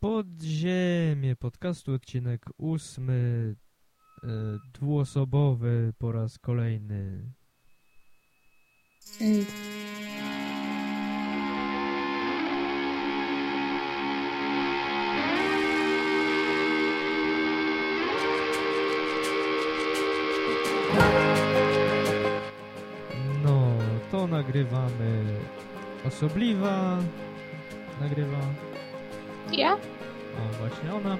Podziemie podcastu, odcinek ósmy, e, dwuosobowy po raz kolejny. No, to nagrywamy osobliwa, nagrywa, Ja? o właśnie ona,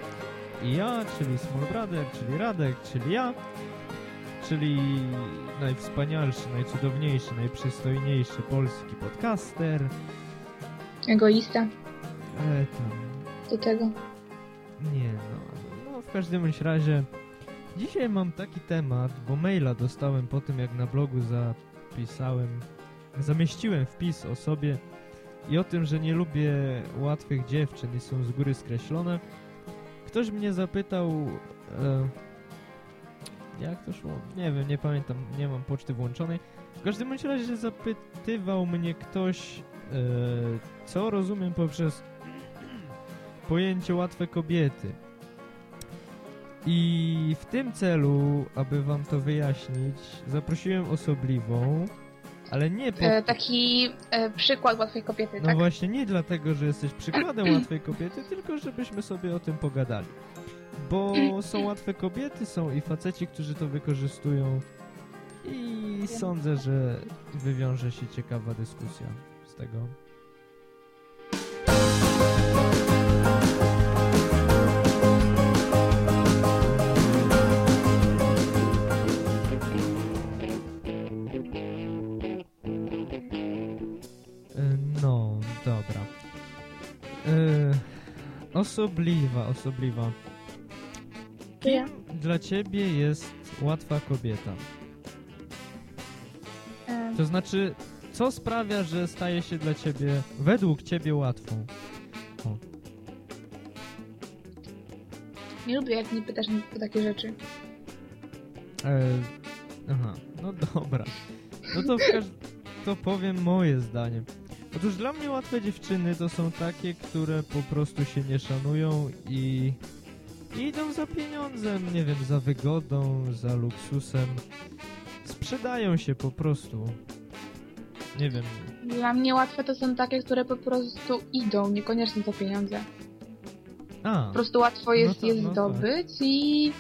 i ja, czyli Small Brother, czyli Radek, czyli ja, czyli najwspanialszy, najcudowniejszy, najprzystojniejszy polski podcaster, Egoista. ale tam Do tego. Nie, no, no w każdym bądź razie dzisiaj mam taki temat, bo maila dostałem po tym jak na blogu zapisałem, zamieściłem wpis o sobie i o tym, że nie lubię łatwych dziewczyn i są z góry skreślone. Ktoś mnie zapytał, e, jak to szło? Nie wiem, nie pamiętam, nie mam poczty włączonej. W każdym razie zapytywał mnie ktoś, e, co rozumiem poprzez pojęcie łatwe kobiety. I w tym celu, aby wam to wyjaśnić, zaprosiłem osobliwą, ale nie po... E, taki e, przykład łatwej kobiety, No tak? właśnie nie dlatego, że jesteś przykładem łatwej kobiety, tylko żebyśmy sobie o tym pogadali. Bo są łatwe kobiety, są i faceci, którzy to wykorzystują i sądzę, że wywiąże się ciekawa dyskusja z tego. Osobliwa, osobliwa. Kim Ja. dla ciebie jest łatwa kobieta? E, To znaczy, co sprawia, że staje się dla ciebie, według ciebie łatwą? nie lubię, jak mnie pytasz mnie o takie rzeczy. E, aha, no dobra. No to, to powiem moje zdanie. Otóż dla mnie łatwe dziewczyny to są takie, które po prostu się nie szanują i i idą za pieniądzem, nie wiem, za wygodą, za luksusem. Sprzedają się po prostu. Nie wiem. Dla mnie łatwe to są takie, które po prostu idą, niekoniecznie za pieniądze. A, Po prostu łatwo jest to- je no tak. zdobyć i...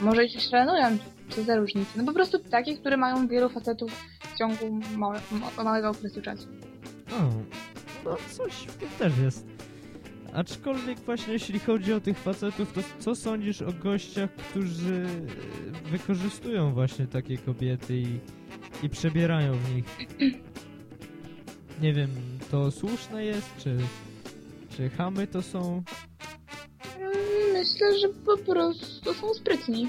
Może się szanują, co za różnica. No po prostu takie, które mają wielu facetów w ciągu małe, ma, małego okresu czasu. O, no coś w tym też jest. Aczkolwiek właśnie jeśli chodzi o tych facetów, to co sądzisz o gościach, którzy wykorzystują właśnie takie kobiety i, i przebierają w nich? Nie wiem, to słuszne jest, czy, czy chamy to są? Mm, Myślę, że po prostu są sprytni.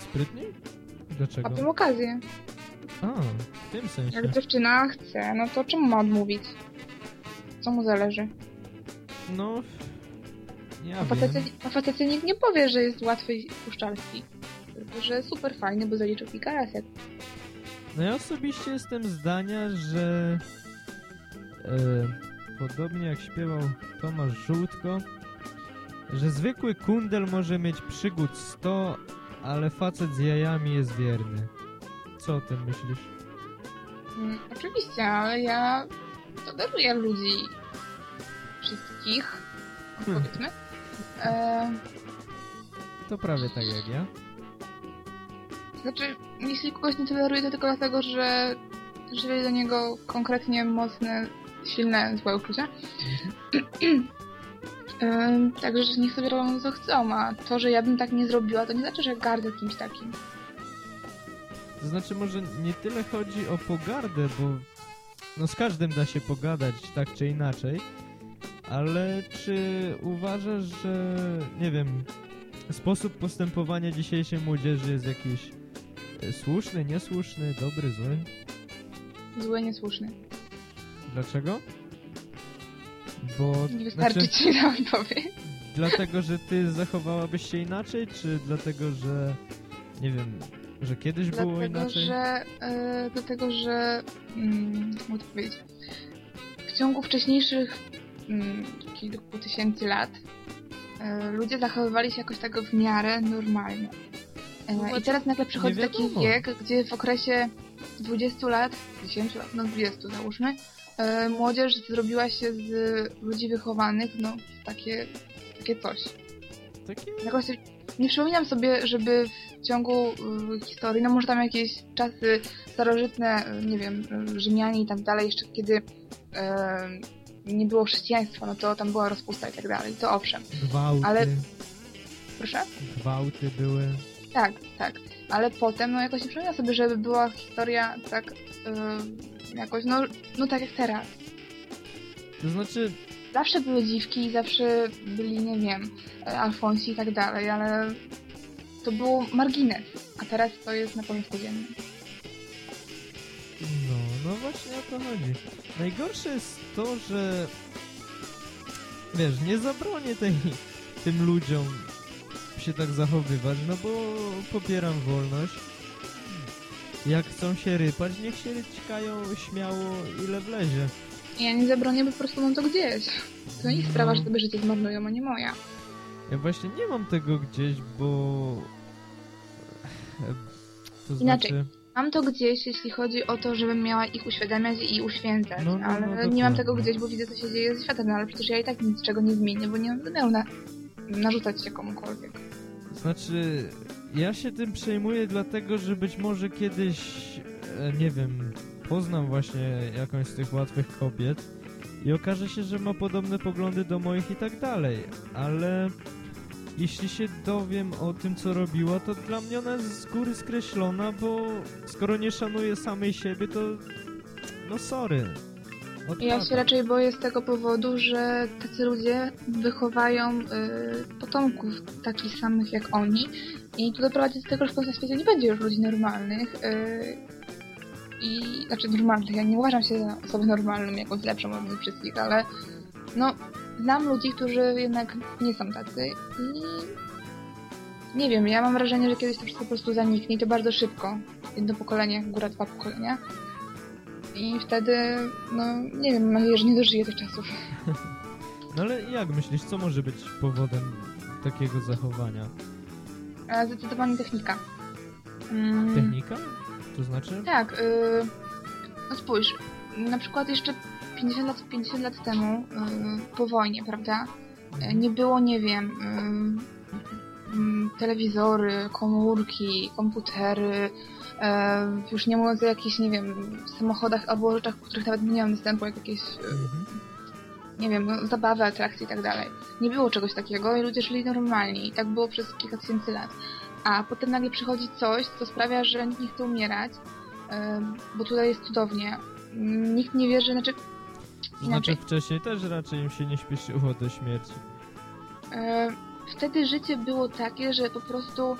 Sprytni? Dlaczego? Łapią okazję. A, w tym sensie. Jak dziewczyna chce, no to czemu ma odmówić? Co mu zależy? No, ja wiem. facecie, o facecie nikt nie powie, że jest łatwy i puszczalski. Tylko, że super fajny, bo zaliczył kilka razy. No ja osobiście jestem zdania, że e, podobnie jak śpiewał Tomasz Żółtko, że zwykły kundel może mieć przygód 100, ale facet z jajami jest wierny. Co o tym myślisz? Mm, oczywiście, ale ja toleruję ludzi wszystkich, Hmm. powiedzmy. E, To prawie tak jak ja. znaczy, jeśli kogoś nie toleruję, to tylko dlatego, że żywię do niego konkretnie mocne, silne, złe uczucia. E, także że niech sobie robią co chcą, a to, że ja bym tak nie zrobiła, to nie znaczy, że gardzę kimś takim. To znaczy może nie tyle chodzi o pogardę, bo no z każdym da się pogadać tak czy inaczej, ale czy uważasz, że nie wiem, sposób postępowania dzisiejszej młodzieży jest jakiś e, słuszny, niesłuszny, dobry, zły? Zły, niesłuszny. Dlaczego? Bo Nie wystarczy znaczy, ci na odpowiedź. dlatego, że ty zachowałabyś się inaczej, czy dlatego, że nie wiem, że kiedyś było Dlatego, inaczej? że, e, dlatego, że mm, to powiedzieć, w ciągu wcześniejszych mm, kilku tysięcy lat e, ludzie zachowywali się jakoś tak w miarę normalnie. E, No I teraz nagle przychodzi taki wiek, gdzie w okresie 20 lat, 10 lat, no 20 załóżmy, e, młodzież zrobiła się z ludzi wychowanych, no w takie, takie coś. Takie... Jakoś nie przypominam sobie, żeby w ciągu y, historii, no może tam jakieś czasy starożytne, y, nie wiem, y, Rzymianie i tak dalej, jeszcze kiedy nie było chrześcijaństwa, no to tam była rozpusta i tak dalej, to owszem. Gwałty, Ale- Proszę? gwałty były. Tak, tak. Ale potem, no jakoś nie przypominam sobie, żeby była historia tak jakoś, no, no tak jak teraz. To znaczy, Zawsze były dziwki, zawsze byli, nie wiem, Alfonsi i tak dalej, ale to był margines, a teraz to jest na porządku dziennym. no, no właśnie o to chodzi. Najgorsze jest to, że wiesz, nie zabronię tej, tym ludziom się tak zachowywać, no bo popieram wolność. Jak chcą się rypać, niech się ryćkają śmiało ile wlezie. Ja nie zabronię, bo po prostu mam to gdzieś. To ich sprawa, że sobie życie zmarnują, a nie moja. Ja właśnie nie mam tego gdzieś, bo... To Inaczej. znaczy... Mam to gdzieś, jeśli chodzi o to, żebym miała ich uświadamiać i uświęcać, No, no, ale no, nie mam tego gdzieś, bo widzę, co się dzieje ze światem, no ale przecież ja i tak niczego nie zmienię, bo nie mam zamiaru na, narzucać się komukolwiek. Znaczy, ja się tym przejmuję dlatego, że być może kiedyś, e, nie wiem, poznam właśnie jakąś z tych łatwych kobiet i okaże się, że ma podobne poglądy do moich i tak dalej, ale jeśli się dowiem o tym, co robiła, to dla mnie ona jest z góry skreślona, bo skoro nie szanuje samej siebie, to no sorry. Ja się Odpada. raczej boję z tego powodu, że tacy ludzie wychowają y, potomków takich samych jak oni i to doprowadzi do tego, że w świecie nie będzie już ludzi normalnych. Y, I znaczy normalnych, ja nie uważam się za osobę normalną, jakąś lepszą od nich wszystkich, ale no znam ludzi, którzy jednak nie są tacy i nie wiem, ja mam wrażenie, że kiedyś to wszystko po prostu zaniknie i to bardzo szybko. Jedno pokolenie, góra dwa pokolenia. I wtedy, no nie wiem, mam nadzieję, że nie dożyję tych czasów. No ale jak myślisz, co może być powodem takiego zachowania? Zdecydowanie technika. Mm, Technika? To znaczy? Tak, y, no spójrz, na przykład jeszcze 50 lat, 50 lat temu, y, po wojnie, prawda, y, nie było, nie wiem, telewizory, komórki, komputery, już nie mówiąc o jakichś, nie wiem, samochodach albo rzeczach, których nawet nie miałam dostępu, jak jakieś Mhm. nie wiem, no, zabawy, atrakcje i tak dalej. Nie było czegoś takiego i ludzie żyli normalnie i tak było przez kilka tysięcy lat. A potem nagle przychodzi coś, co sprawia, że nikt nie chce umierać, bo tutaj jest cudownie. Nikt nie wierzy, znaczy To inaczej. znaczy wcześniej też raczej im się nie śpieszyło do śmierci. Wtedy życie było takie, że po prostu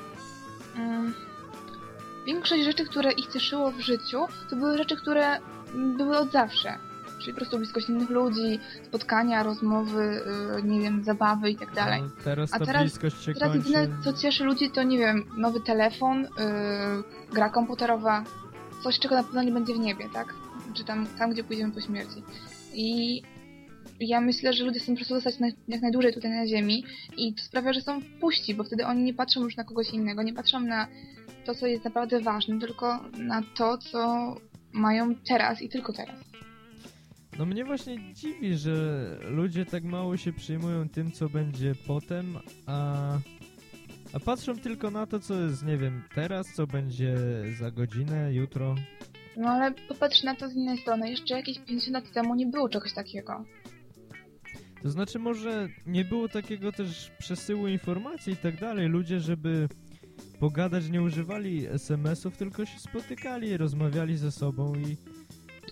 większość rzeczy, które ich cieszyło w życiu, to były rzeczy, które były od zawsze. Czyli po prostu bliskość innych ludzi, spotkania, rozmowy, y, nie wiem, zabawy i tak dalej. No, teraz A ta teraz- bliskość się Teraz kończy. jedyne, co cieszy ludzi, to nie wiem, nowy telefon, yy, gra komputerowa, coś, czego na pewno nie będzie w niebie, tak? Czy tam, tam gdzie pójdziemy po śmierci. I ja myślę, że ludzie chcą po prostu zostać na, jak najdłużej tutaj na ziemi i to sprawia, że są puści, bo wtedy oni nie patrzą już na kogoś innego, nie patrzą na to, co jest naprawdę ważne, tylko na to, co mają teraz i tylko teraz. No mnie właśnie dziwi, że ludzie tak mało się przyjmują tym, co będzie potem, a, a patrzą tylko na to, co jest, nie wiem, teraz, co będzie za godzinę, jutro. No ale popatrz na to z innej strony. Jeszcze jakieś 50 lat temu nie było czegoś takiego. To znaczy może nie było takiego też przesyłu informacji i tak dalej. Ludzie, żeby pogadać, nie używali SMS-ów, tylko się spotykali, rozmawiali ze sobą i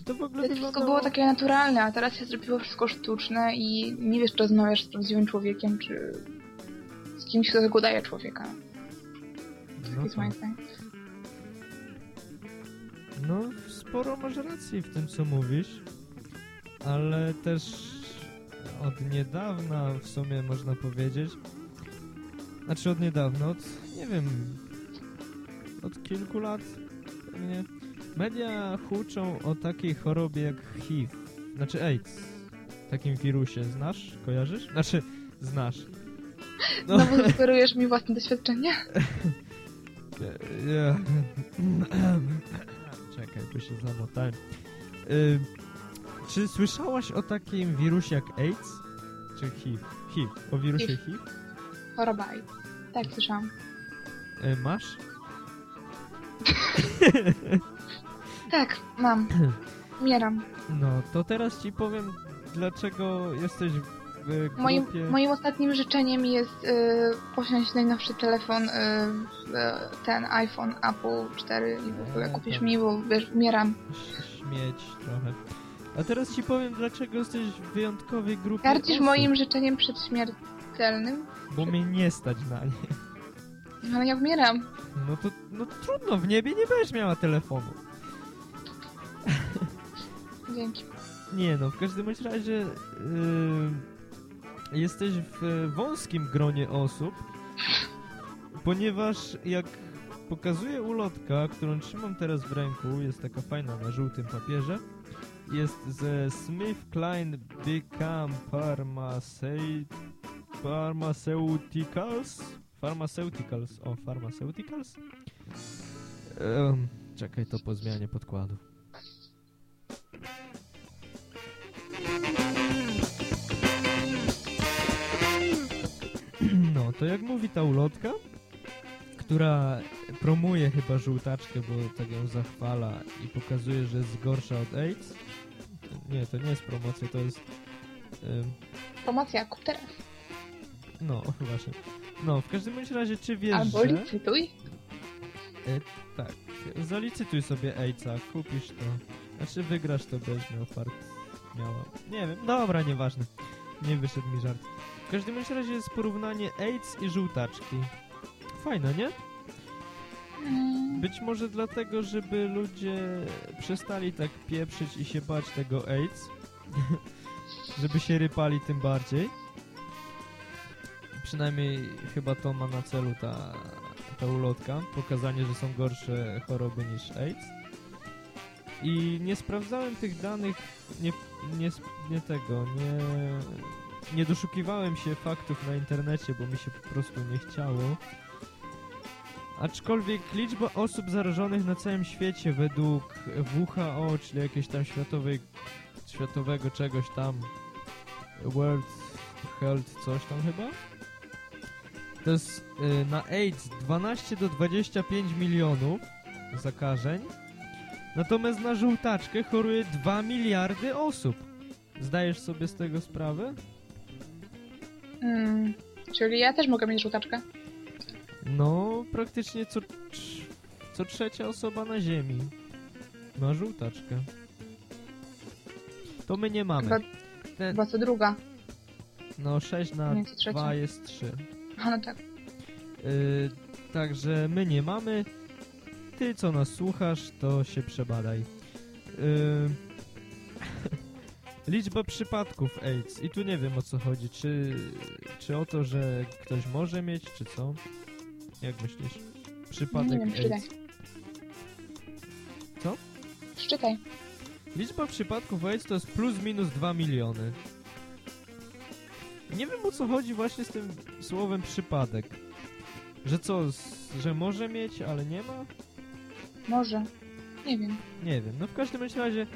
to w ogóle Wtedy wszystko wyglądało... było takie naturalne, a teraz się zrobiło wszystko sztuczne i nie wiesz, czy rozmawiasz z prawdziwym człowiekiem, czy z kimś, kto tylko daje człowieka. No, Jest moje tak. zdanie. no sporo masz racji w tym, co mówisz, ale też od niedawna w sumie można powiedzieć, znaczy od niedawna, od nie wiem, od kilku lat pewnie, media huczą o takiej chorobie jak HIV, znaczy AIDS, takim wirusie. Znasz? Kojarzysz? Znaczy, znasz. No. Znowu sugerujesz mi własne doświadczenia? Ja. Czekaj, tu się zamotałem. Y, czy słyszałaś o takim wirusie jak AIDS? Czy HIV? HIV. O wirusie HIV. HIV? Choroba AIDS. Tak, słyszałam. Y, masz? Tak, mam. Umieram. No, to teraz ci powiem, dlaczego jesteś w grupie... Moim, moim ostatnim życzeniem jest y, posiąść najnowszy telefon, y, ten iPhone Apple 4 i w ogóle E, kupisz mi, bo wiesz, umieram. Śmieć trochę. A teraz ci powiem, dlaczego jesteś w wyjątkowej grupie Gardzisz osób, moim życzeniem przedśmiertelnym? Bo mnie nie stać na nie. No, Ale ja umieram. No to no trudno, w niebie nie będziesz miała telefonu. Dzięki. Nie no, w każdym razie yy, jesteś w wąskim gronie osób, ponieważ jak pokazuje ulotka, którą trzymam teraz w ręku, jest taka fajna na żółtym papierze, jest ze SmithKline Become Pharmaceut Pharmaceuticals Pharmaceuticals, o Pharmaceuticals? Em, czekaj, to po zmianie podkładu. To jak mówi ta ulotka, która promuje chyba żółtaczkę, bo tak ją zachwala i pokazuje, że jest gorsza od AIDS. Nie, to nie jest promocja, to jest... ym, Promocja, kup teraz. no, właśnie. No, w każdym bądź razie, czy wiesz, Albo że... licytuj. Tak, zalicytuj sobie AIDSa, kupisz to. Znaczy wygrasz to, będziesz miał fart. Miała. Nie wiem, dobra, nieważne. Nie wyszedł mi żart. W każdym razie jest porównanie AIDS i żółtaczki. Fajne, nie? Mm, Być może dlatego, żeby ludzie przestali tak pieprzyć i się bać tego AIDS. żeby się rypali tym bardziej. Przynajmniej chyba to ma na celu ta, ta ulotka. Pokazanie, że są gorsze choroby niż AIDS. I nie sprawdzałem tych danych, nie, nie, nie tego, nie, nie doszukiwałem się faktów na internecie, bo mi się po prostu nie chciało. Aczkolwiek liczba osób zarażonych na całym świecie według WHO, czyli jakiejś tam światowej, światowego czegoś tam, World Health coś tam chyba, to jest y, na AIDS 12 do 25 milionów zakażeń, natomiast na żółtaczkę choruje 2 miliardy osób. Zdajesz sobie z tego sprawę? Mm, czyli ja też mogę mieć żółtaczkę. No, praktycznie co, co trzecia osoba na ziemi ma żółtaczkę. To my nie mamy. Chyba, Te, chyba co druga. no 6 na Nie, co trzecia. 2 jest 3. A no tak. Yy, także my nie mamy. Ty, co nas słuchasz, to się przebadaj. Yy, liczba przypadków AIDS. I tu nie wiem o co chodzi. Czy, czy o to, że ktoś może mieć, czy co? Jak myślisz? Przypadek Nie wiem. AIDS. Co? Szczytaj. Liczba przypadków AIDS to jest plus minus 2 miliony. Nie wiem o co chodzi właśnie z tym słowem przypadek. Że co, że może mieć, ale nie ma? Może. Nie wiem. Nie wiem. No w każdym razie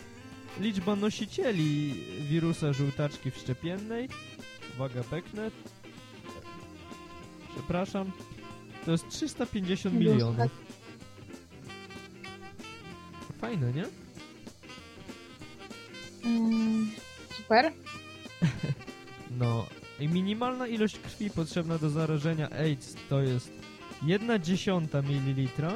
liczba nosicieli wirusa żółtaczki wszczepiennej, uwaga, beknę, przepraszam, to jest 350 Nie było milionów. słychać. Fajne, nie? Mm, super. No i minimalna ilość krwi potrzebna do zarażenia AIDS to jest 1 dziesiąta mililitra,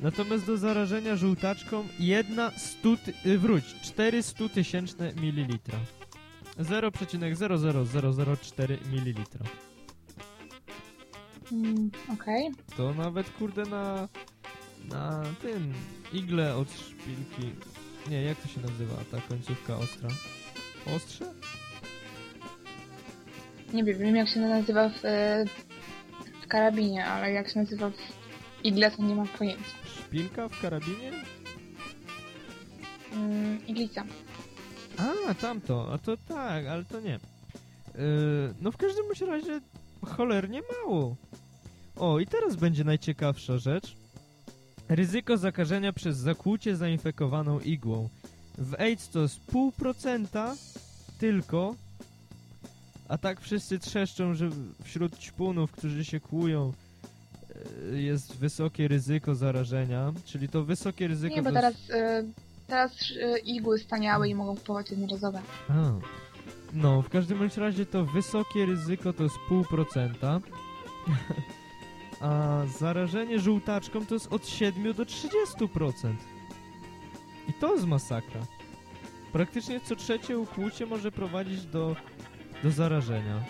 natomiast do zarażenia żółtaczką 1 stu, ty- y, wróć, 400 tysięczne mililitra. 0,00004 mililitra. Mm, Okej. To nawet kurde na na tym igle od szpilki. Nie, jak to się nazywa ta końcówka ostra? Ostrze? Nie wiem, wiem jak się nazywa w, e, w karabinie, ale jak się nazywa w igle, to nie mam pojęcia. Szpilka w karabinie? Mm, iglica. A, tamto, a to tak, ale to nie. Yy, no w każdym razie cholernie mało. O, i teraz będzie najciekawsza rzecz. Ryzyko zakażenia przez zakłucie zainfekowaną igłą. W AIDS to jest pół procenta tylko, a tak wszyscy trzeszczą, że wśród ćpunów, którzy się kłują, jest wysokie ryzyko zarażenia, czyli to wysokie ryzyko... Nie, bo teraz, y, teraz y, igły staniały i mogą kupować jednorazowe. A. No, w każdym bądź razie to wysokie ryzyko to jest pół procenta. A zarażenie żółtaczką to jest od 7 do 30%. I to jest masakra. Praktycznie co trzecie ukłucie może prowadzić do, do zarażenia.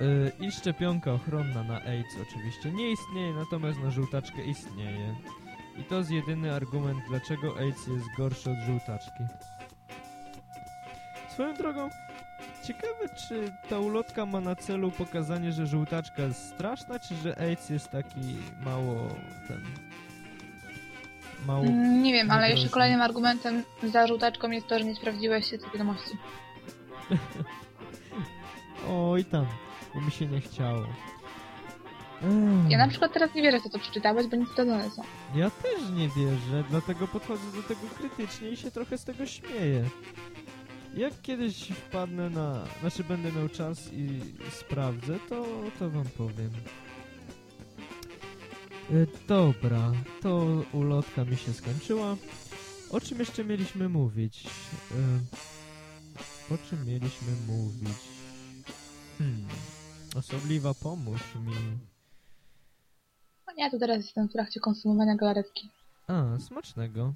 Yy, I szczepionka ochronna na AIDS oczywiście nie istnieje, natomiast na żółtaczkę istnieje. I to jest jedyny argument, dlaczego AIDS jest gorszy od żółtaczki. Swoją drogą, ciekawe czy ta ulotka ma na celu pokazanie, że żółtaczka jest straszna, czy że AIDS jest taki mało ten... Mało... Mm, Nie wiem, ale jeszcze kolejnym argumentem za żółtaczką jest to, że nie sprawdziłeś się co wiadomości. Oj tam, bo mi się nie chciało. Ech. Ja na przykład teraz nie wierzę, co to przeczytałeś, bo nic dodane są. Ja też nie wierzę, dlatego podchodzę do tego krytycznie i się trochę z tego śmieję. Jak kiedyś wpadnę na... Znaczy będę miał czas i sprawdzę, to, to wam powiem. E, dobra, to ulotka mi się skończyła. O czym jeszcze mieliśmy mówić? E, o czym mieliśmy mówić? Hmm, osobliwa pomóż mi. No ja tu teraz jestem w trakcie konsumowania galaretki. A, smacznego.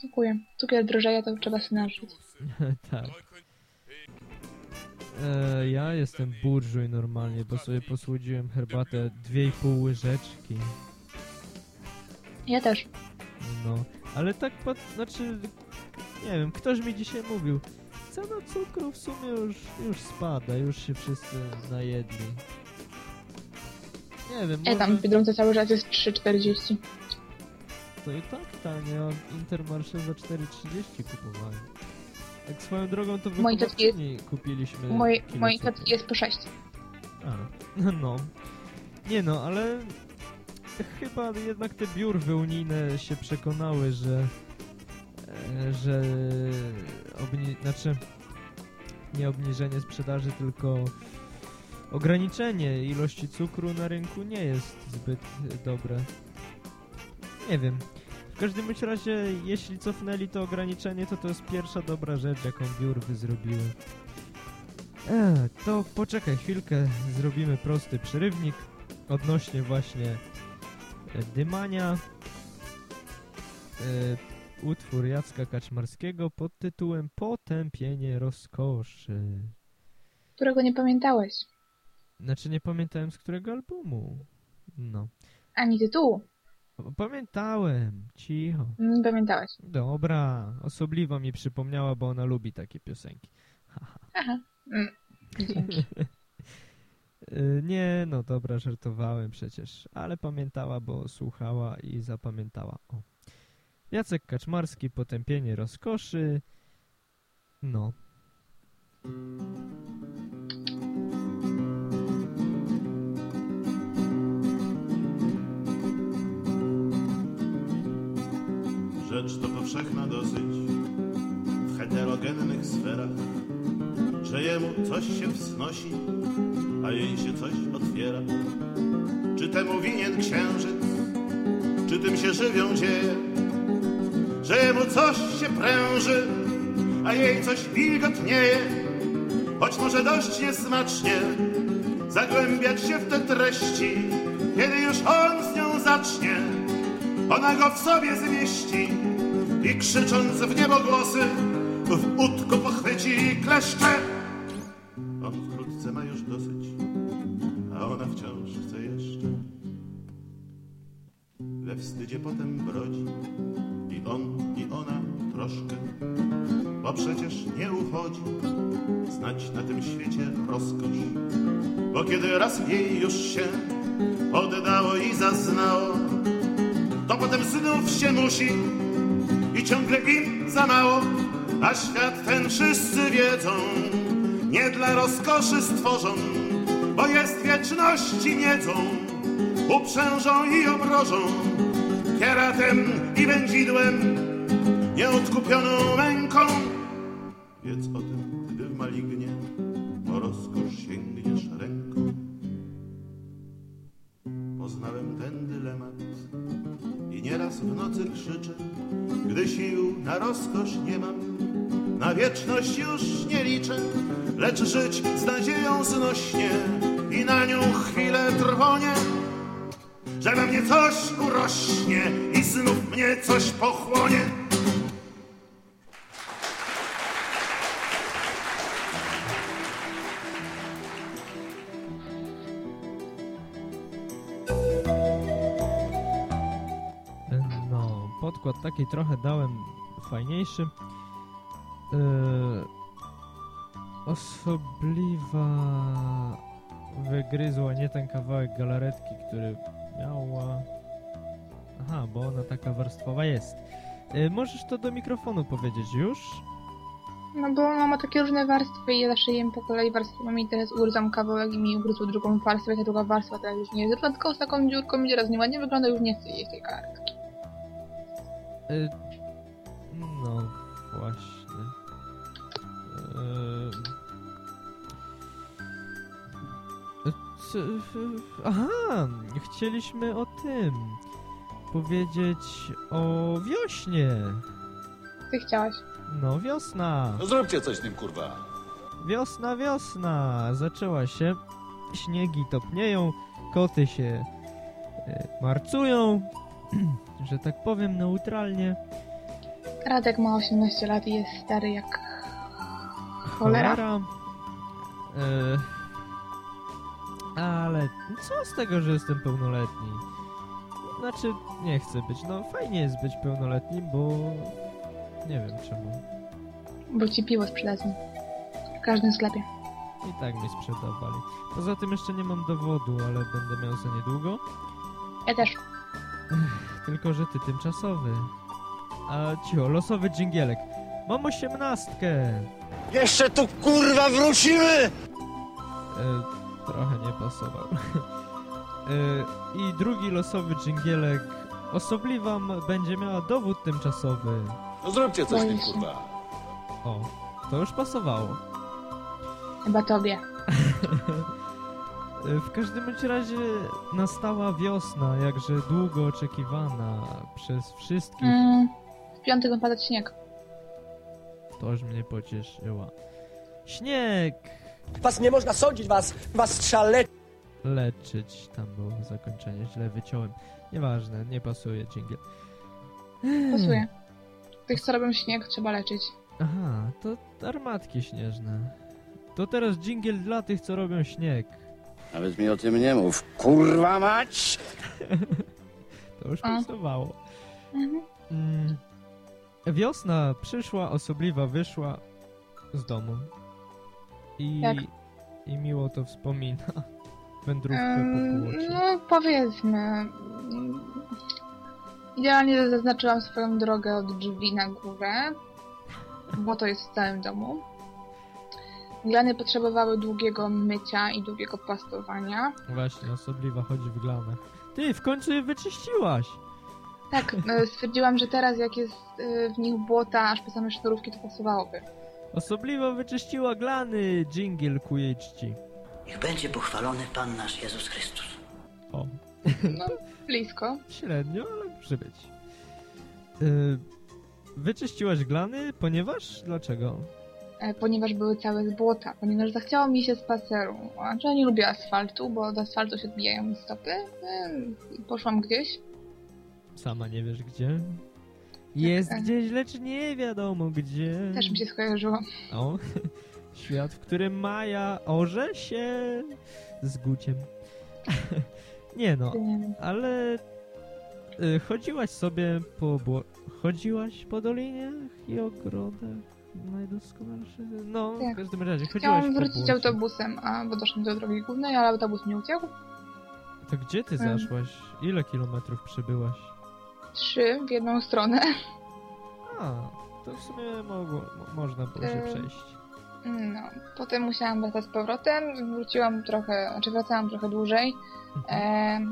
Dziękuję. Cukier drożeje, to trzeba się nażyć. tak. E, ja jestem burżuj normalnie, bo sobie posłodziłem herbatę 2,5 łyżeczki. Ja też. No, ale tak znaczy, nie wiem, ktoś mi dzisiaj mówił, cena cukru w sumie już, już spada, już się wszyscy najedli. Nie wiem, Ja tam w może Biedronce cały czas jest 3,40. to i tak tanie, a Intermarché za 4,30 kupowałem. Jak swoją drogą to tatki jest- kupiliśmy U mojej, tatki jest po 6. A, no. Nie no, ale chyba jednak te biurwy unijne się przekonały, że e, że obni znaczy nie obniżenie sprzedaży, tylko ograniczenie ilości cukru na rynku nie jest zbyt e, dobre. Nie wiem. W każdym razie, jeśli cofnęli to ograniczenie, to to jest pierwsza dobra rzecz, jaką biurwy zrobiły. E, to poczekaj chwilkę, zrobimy prosty przerywnik odnośnie właśnie e, dymania. E, utwór Jacka Kaczmarskiego pod tytułem Potępienie rozkoszy. Którego nie pamiętałeś. Znaczy nie pamiętałem z którego albumu. No. Ani tytułu. Pamiętałem, cicho. Nie pamiętałeś. Dobra, osobliwa mi przypomniała, bo ona lubi takie piosenki. Aha. Mm. Dzięki. Y, Nie, no dobra, żartowałem przecież, ale pamiętała, bo słuchała i zapamiętała. O. Jacek Kaczmarski, potępienie rozkoszy. No. Rzecz to powszechna dosyć w heterogennych sferach, że jemu coś się wznosi, a jej się coś otwiera. Czy temu winien księżyc, czy tym się żywią dzieje, że jemu coś się pręży, a jej coś wilgotnieje, choć może dość niesmacznie zagłębiać się w te treści, kiedy już on z nią zacznie ona go w sobie zmieści i krzycząc w niebogłosy w łódko pochwyci kleszcze. I ciągle im za mało, a świat ten wszyscy wiedzą, nie dla rozkoszy stworzą, bo jest wieczności miedzą, uprzężą i obrożą, kieratem i wędzidłem, nieodkupioną męką. Wiedz o tym, w nocy krzyczę, gdy sił na rozkosz nie mam, na wieczność już nie liczę, lecz żyć z nadzieją znośnie i na nią chwilę trwonie, że we mnie coś urośnie i znów mnie coś pochłonie. Podkład taki trochę dałem fajniejszy. Yy, osobliwa wygryzła nie ten kawałek galaretki, który miała... Aha, bo ona taka warstwowa jest. Yy, możesz to do mikrofonu powiedzieć już? No bo ona ma takie różne warstwy i ja zawsze jem po kolei warstwami i teraz ugryzam kawałek i mi ugryzł drugą warstwę i ta druga warstwa teraz już nie jest tylko z taką dziurką i teraz nieładnie wygląda, już nie chcę tej galaretki. Yy, no, właśnie. C- f- aha, chcieliśmy o tym powiedzieć o wiośnie. Ty chciałaś. No, wiosna. No zróbcie coś z tym, kurwa. Wiosna, wiosna. Zaczęła się. Śniegi topnieją, koty się e, marcują, że tak powiem neutralnie. Radek ma 18 lat i jest stary jak cholera. E, ale co z tego, że jestem pełnoletni? Znaczy, nie chcę być. No, fajnie jest być pełnoletnim, bo nie wiem czemu. Bo ci piwo sprzedadzą. W każdym sklepie. I tak mi sprzedawali. Poza tym jeszcze nie mam dowodu, ale będę miał za niedługo. Ja też. Tylko, że ty tymczasowy. A cicho, losowy dżingielek. Mam osiemnastkę! Jeszcze tu kurwa wrócimy! E, trochę nie pasował. e, I drugi losowy dżingielek. Osobliwa będzie miała dowód tymczasowy. No zróbcie coś z tym, kurwa. O, to już pasowało. Chyba tobie. E, w każdym bądź razie nastała wiosna, jakże długo oczekiwana przez wszystkich. Mm, w piątek ma padać śnieg. Toż mnie pocieszyła. Śnieg! Was nie można sądzić, was, was trzeba leczyć. leczyć. Tam było zakończenie, źle wyciąłem. Nieważne, nie pasuje dżingiel. Pasuje. Tych, co robią śnieg, trzeba leczyć. Aha, to armatki śnieżne. To teraz dżingiel dla tych, co robią śnieg. Nawet mi o tym nie mów. Kurwa mać! To już pasowało. Mhm. Mm. Wiosna przyszła, osobliwa wyszła z domu. I, Jak? i miło to wspomina. Wędrówkę Em, po płocie. no, powiedzmy. Idealnie zaznaczyłam swoją drogę od drzwi na górę, bo to jest w całym domu. Glany potrzebowały długiego mycia i długiego pastowania. Właśnie, osobliwa chodzi w glanach. Ty, w końcu je wyczyściłaś! Tak, e, stwierdziłam, że teraz jak jest e, w nich błota, aż po same sznurówki, to pasowałoby. Osobliwa wyczyściła glany, dżingiel ku jej czci. Niech będzie pochwalony Pan nasz Jezus Chrystus. O, No, blisko. średnio, ale może być. Yy, wyczyściłaś glany, ponieważ? Dlaczego? E, ponieważ były całe z błota, ponieważ zachciało mi się spaceru. A ja nie lubię asfaltu, bo od asfaltu się odbijają mi stopy. E, poszłam gdzieś. Sama nie wiesz gdzie? Jest tak. gdzieś, lecz nie wiadomo gdzie. Też mi się skojarzyło. O, świat, w którym Maja orze się z Guciem. nie no, ale y, chodziłaś sobie po chodziłaś po doliniach i ogrodach najdoskonalszych. No, w Tak. każdym razie chodziłaś Chciałam wrócić autobusem, a bo doszłam do drogi głównej, ale autobus mnie uciekł. To gdzie ty zaszłaś? Ile kilometrów przybyłaś? Trzy w jedną stronę. A, to w sumie mogło, mo- można było się przejść. No, potem musiałam wracać z powrotem, wróciłam trochę, znaczy wracałam trochę dłużej, Mhm.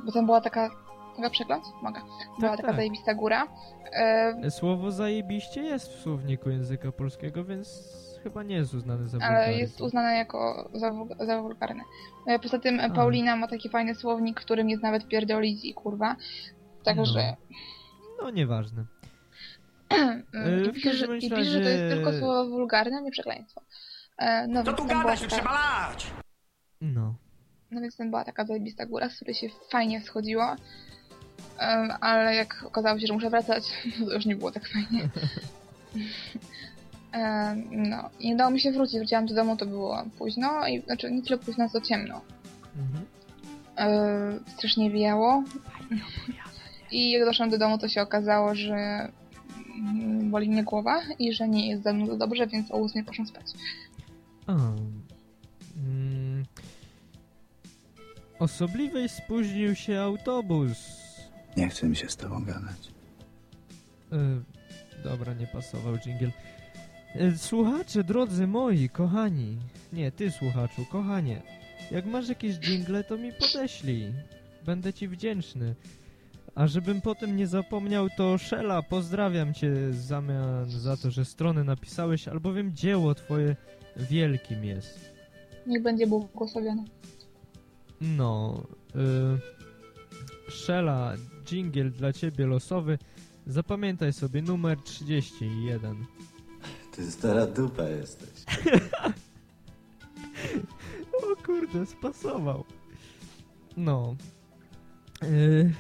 e, bo tam była taka, mogę przekląć? Mogę. Była Tak, taka tak. zajebista góra. E, Słowo zajebiście jest w słowniku języka polskiego, więc chyba nie jest uznane za ale wulgaryzm. jest uznane jako za, za wulgarne. E, poza tym A. e, Paulina ma taki fajny słownik, w którym jest nawet pierdolić i kurwa. Także No, nieważne. mm, E, i pisze, i pisze, że to jest tylko słowo wulgarne, a nie przekleństwo. E, no, Co tu gadać, taka- trzeba lać! No. No więc tam była taka zajebista góra, z której się fajnie schodziło. Ale jak okazało się, że muszę wracać, no to już nie było tak fajnie. No, nie udało mi się wrócić. Wróciłam do domu, to było późno, i znaczy nie tyle późno, co ciemno. Mhm. E, strasznie wijało. I jak doszłam do domu, to się okazało, że boli mnie głowa i że nie jest ze mną za dobrze, więc o 8 poszłam spać. A. Mm. Osobliwej spóźnił się autobus. Nie chce mi się z tobą gadać. E, dobra, nie pasował dżingiel. E, słuchacze, drodzy moi, kochani. Nie, ty słuchaczu, kochanie. Jak masz jakieś dżingle, to mi podeślij. Będę ci wdzięczny. A żebym potem nie zapomniał, to Szela, pozdrawiam cię w zamian za to, że strony napisałeś, albowiem dzieło twoje wielkim jest. Niech będzie błogosławiony. No, y, Szela, dżingiel dla ciebie losowy. Zapamiętaj sobie numer 31. Ty stara dupa jesteś. O kurde, spasował. No. Y,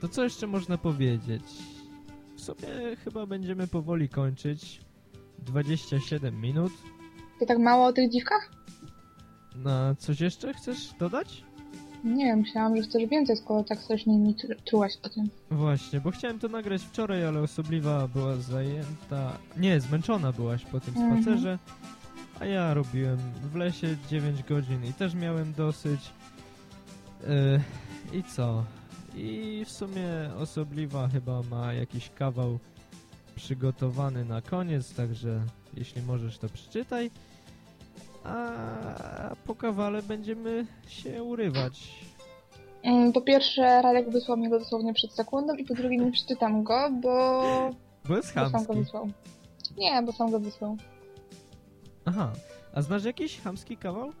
to co jeszcze można powiedzieć? W sumie chyba będziemy powoli kończyć. 27 minut. To tak mało o tych dziwkach? Na coś jeszcze chcesz dodać? Nie wiem, myślałam, że chcesz więcej, skoro tak strasznie mi tr- trułaś o tym. Właśnie, bo chciałem to nagrać wczoraj, ale osobliwa była zajęta. Nie, zmęczona byłaś po tym Mhm. spacerze. A ja robiłem w lesie 9 godzin i też miałem dosyć. Yy, I co? I w sumie osobliwa chyba ma jakiś kawał przygotowany na koniec, także jeśli możesz to przeczytaj. A po kawale będziemy się urywać. Mm, Po pierwsze, Radek wysłał mi go dosłownie przed sekundą i po drugie nie przeczytam go, bo, Bo jest bo sam go chamski. wysłał. Nie, bo sam go wysłał. Aha, a znasz jakiś chamski kawał?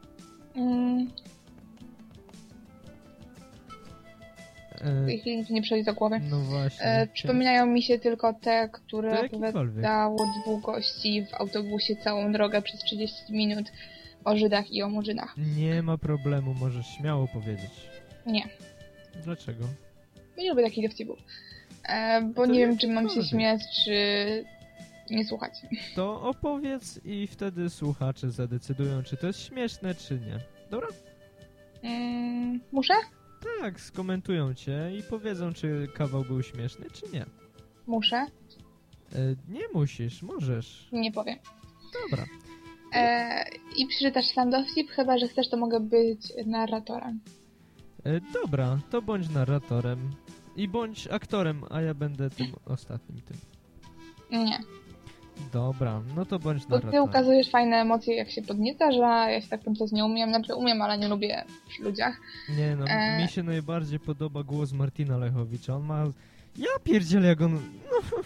Mm, w E, tej chwili nic nie przychodzi do głowy. no właśnie. E, przypominają mi się tylko te, które opowiadało dwóch gości w autobusie całą drogę przez 30 minut o Żydach i o Murzynach. Nie ma problemu, możesz śmiało powiedzieć. Nie, Dlaczego? bo nie lubię takich dowcipów. E, bo To nie wiem, czy mam się śmiać, czy nie słuchać. To opowiedz i wtedy słuchacze zadecydują, czy to jest śmieszne, czy nie. Dobra? Mm, muszę? Tak, skomentują cię i powiedzą, czy kawał był śmieszny, czy nie. Muszę. E, nie musisz, możesz. Nie powiem. Dobra. E, I przeczytasz sam dowcip, chyba że chcesz, to mogę być narratorem. E, dobra, to bądź narratorem i bądź aktorem, a ja będę tym ostatnim tym. Nie. Dobra, no to bądź Bo ty ukazujesz fajne emocje, jak się podniecasz, a ja się tak przez nie umiem. Znaczy umiem, ale nie lubię przy ludziach. Nie no, E. mi się najbardziej podoba głos Martina Lechowicza. On ma... Ja pierdzielę jak on... No,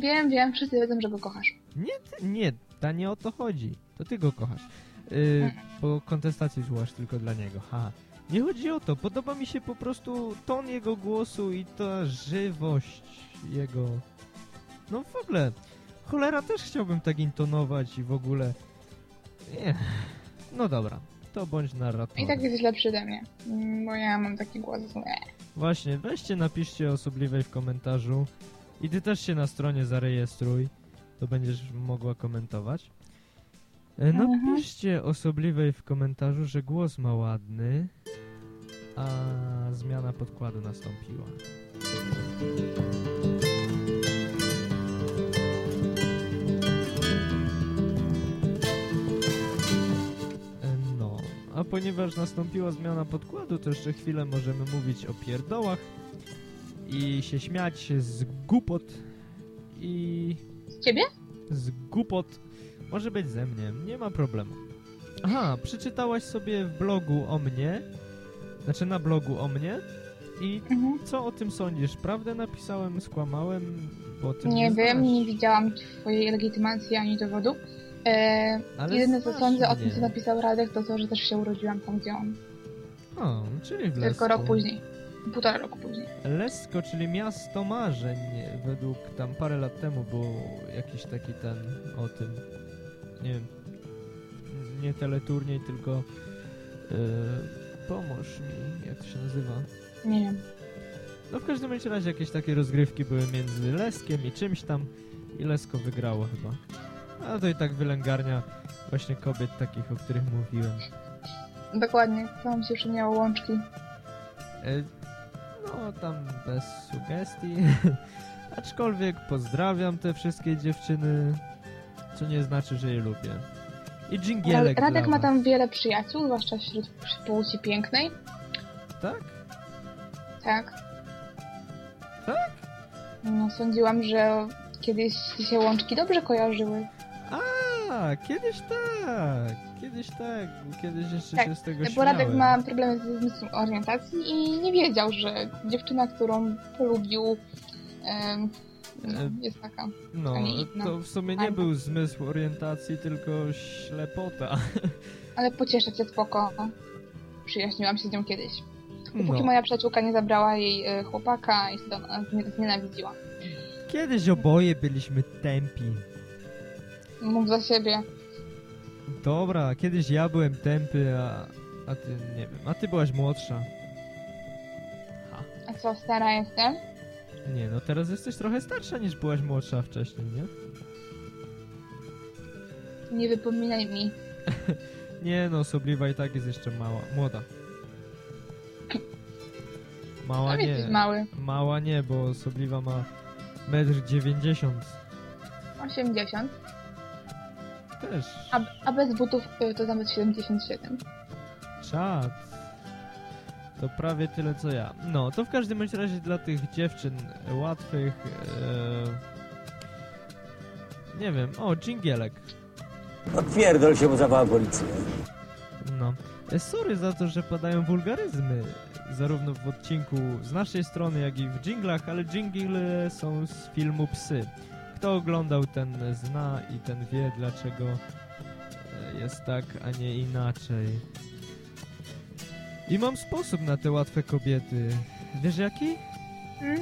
Wiem, wiem, wszyscy wiedzą, że go kochasz. nie, ty, nie, ta nie o to chodzi. To ty go kochasz. Yy, bo kontestacji słuchasz tylko dla niego. Ha. Nie chodzi o to. Podoba mi się po prostu ton jego głosu i ta żywość jego... No w ogóle. Cholera też chciałbym tak intonować i w ogóle... Nie. No dobra. To bądź narratorem. I tak jesteś lepszy ode mnie. Bo ja mam taki głos. że- Właśnie, weźcie, napiszcie osobliwej w komentarzu i ty też się na stronie zarejestruj, to będziesz mogła komentować. E, Mhm. Napiszcie osobliwej w komentarzu, że głos ma ładny, a zmiana podkładu nastąpiła. A ponieważ nastąpiła zmiana podkładu, to jeszcze chwilę możemy mówić o pierdołach i się śmiać z głupot i Z ciebie? z głupot może być ze mnie, nie ma problemu. Aha, przeczytałaś sobie w blogu o mnie, znaczy na blogu o mnie i Mhm. co o tym sądzisz? Prawdę napisałem, skłamałem, bo Nie nie wiem, znasz. nie widziałam twojej legitymacji ani dowodu. E, Ale jedyne co sądzę o tym, co napisał Radek, to to, że też się urodziłam tam, gdzie on. O, czyli w Tylko rok później. Półtora roku później. Lesko, czyli miasto marzeń, według tam parę lat temu był jakiś taki ten o tym, nie wiem, nie teleturniej, tylko yy, pomóż mi, jak to się nazywa? Nie wiem. No w każdym razie jakieś takie rozgrywki były między Leskiem i czymś tam i Lesko wygrało chyba. A to i tak wylęgarnia właśnie kobiet takich, o których mówiłem. Dokładnie, mi się przypomniało łączki. E, No, tam bez sugestii. Aczkolwiek pozdrawiam te wszystkie dziewczyny, co nie znaczy, że je lubię. I dżingielek Radek ma tam wiele przyjaciół, zwłaszcza wśród płci pięknej. Tak? Tak. Tak? No, sądziłam, że kiedyś się łączki dobrze kojarzyły. A, kiedyś tak. Kiedyś tak. Kiedyś jeszcze Tak, się z tego Bo Radek ma problemy ze zmysłem orientacji i nie wiedział, że dziewczyna, którą polubił, em, no, E, jest taka. No, to w sumie nie był zmysł orientacji, tylko ślepota. Ale pocieszę cię spoko. Przyjaźniłam się z nią kiedyś. Dopóki No. moja przyjaciółka nie zabrała jej e, chłopaka i znienawidziła. Kiedyś oboje byliśmy tępi. Mów za siebie. Dobra, kiedyś ja byłem tępy, a, a ty nie wiem, a ty byłaś młodsza. A co, stara jestem? Nie, no teraz jesteś trochę starsza niż byłaś młodsza wcześniej, nie? Nie wypominaj mi. Nie no, osobliwa i tak jest jeszcze mała, młoda. Mała nie, mały. mała nie, bo osobliwa ma metr dziewięćdziesiąt. 80. Też. A, a bez butów y, to nawet 77. Czad. To prawie tyle co ja. No, to w każdym bądź razie dla tych dziewczyn łatwych. E... Nie wiem, o, dżingielek. Odpierdol się, bo zawoła policję. No. E, Sorry za to, że padają wulgaryzmy. Zarówno w odcinku z naszej strony, jak i w dżinglach, ale dżingle są z filmu Psy. Kto oglądał, ten zna i ten wie, dlaczego e, jest tak, a nie inaczej. I mam sposób na te łatwe kobiety. Wiesz jaki? Hmm?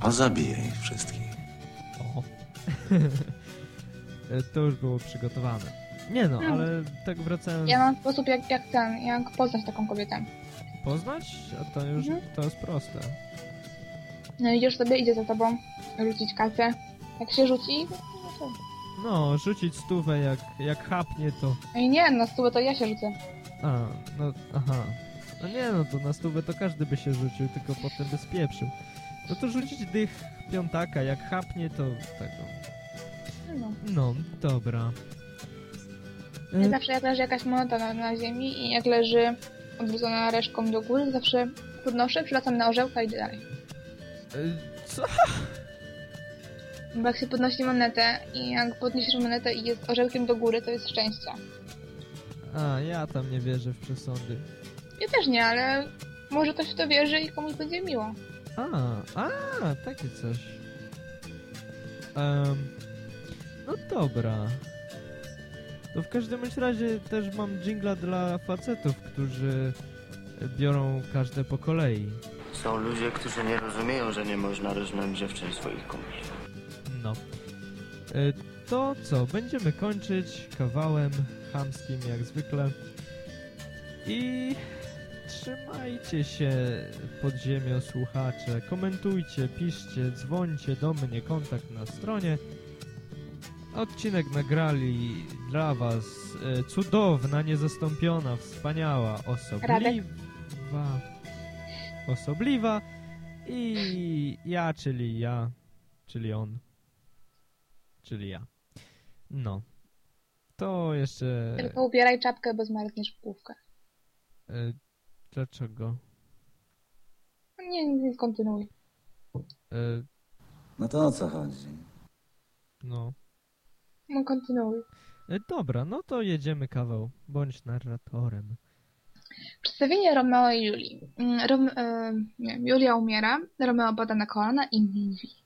A zabiję ich wszystkich. O. E, to już było przygotowane. Nie no, Hmm. ale tak wracając... Ja mam sposób jak, jak ten, jak poznać taką kobietę. Poznać? A to już, Mhm. to jest proste. No idziesz sobie, idzie za tobą rzucić kasę. Jak się rzuci, no to... No, rzucić stówę jak, jak chapnie to... Ej nie, na stówę to ja się rzucę. A, no, aha. No nie no, to na stówę to każdy by się rzucił, tylko potem by spieprzył. No to rzucić dych piątaka, jak chapnie to tego. No. No, dobra. Ja E, zawsze jak leży jakaś moneta na, na ziemi i jak leży odwrócona reszką do góry, zawsze podnoszę, przywracam na orzełka i idę dalej. e, co? Bo jak się podnosi monetę i jak podniesiesz monetę i jest orzełkiem do góry, to jest szczęście. A, ja tam nie wierzę w przesądy. Ja też nie, ale może ktoś w to wierzy i komuś będzie miło. A, a, takie coś. Em, no dobra. To w każdym razie też mam dżingla dla facetów, którzy biorą każde po kolei. Są ludzie, którzy nie rozumieją, że nie można rozmnożyć dziewczyn swoich kumpli. E, To co, będziemy kończyć kawałem chamskim jak zwykle. I trzymajcie się pod ziemią słuchacze. Komentujcie, piszcie, dzwońcie do mnie, kontakt na stronie. Odcinek nagrali dla was e, cudowna, niezastąpiona, wspaniała, osobliwa, osobliwa i ja, czyli ja, czyli on, czyli ja. No. To jeszcze... Tylko ubieraj czapkę, bo zmarzniesz w główkę. E, dlaczego? Nie, nie kontynuuj. E, No to o co chodzi? No. No kontynuuj. E, Dobra, no to jedziemy kawał. Bądź narratorem. Przedstawienie Romeo i Julii. Mm, Rom, e, nie, Julia umiera, Romeo pada na kolana i mówi.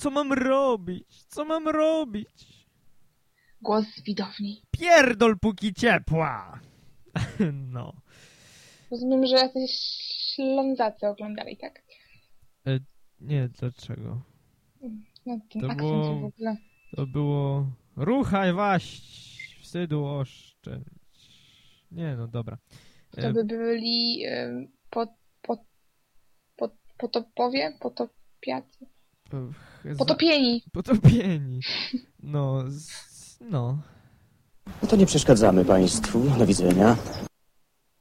Co mam robić? Co mam robić? Głos z widowni. Pierdol póki ciepła! no. Rozumiem, że jacyś ślązacy oglądali, tak? Nie, dlaczego? No ten To było- w ogóle. To było... Ruchaj waść! Wstydu oszczędź. Nie, no dobra. E, To by byli e, pot, pot, pot, potopowie? Potopiacy? Potopieni! Potopieni. No, z, no. No to nie przeszkadzamy państwu. Do widzenia.